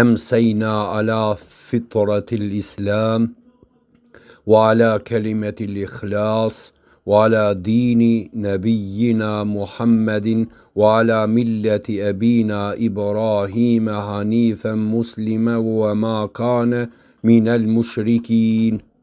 أمسينا على فطرة الإسلام وعلى كلمة الإخلاص وعلى دين نبينا محمد وعلى ملة أبينا إبراهيم حنيفا مسلما وما كان من المشركين.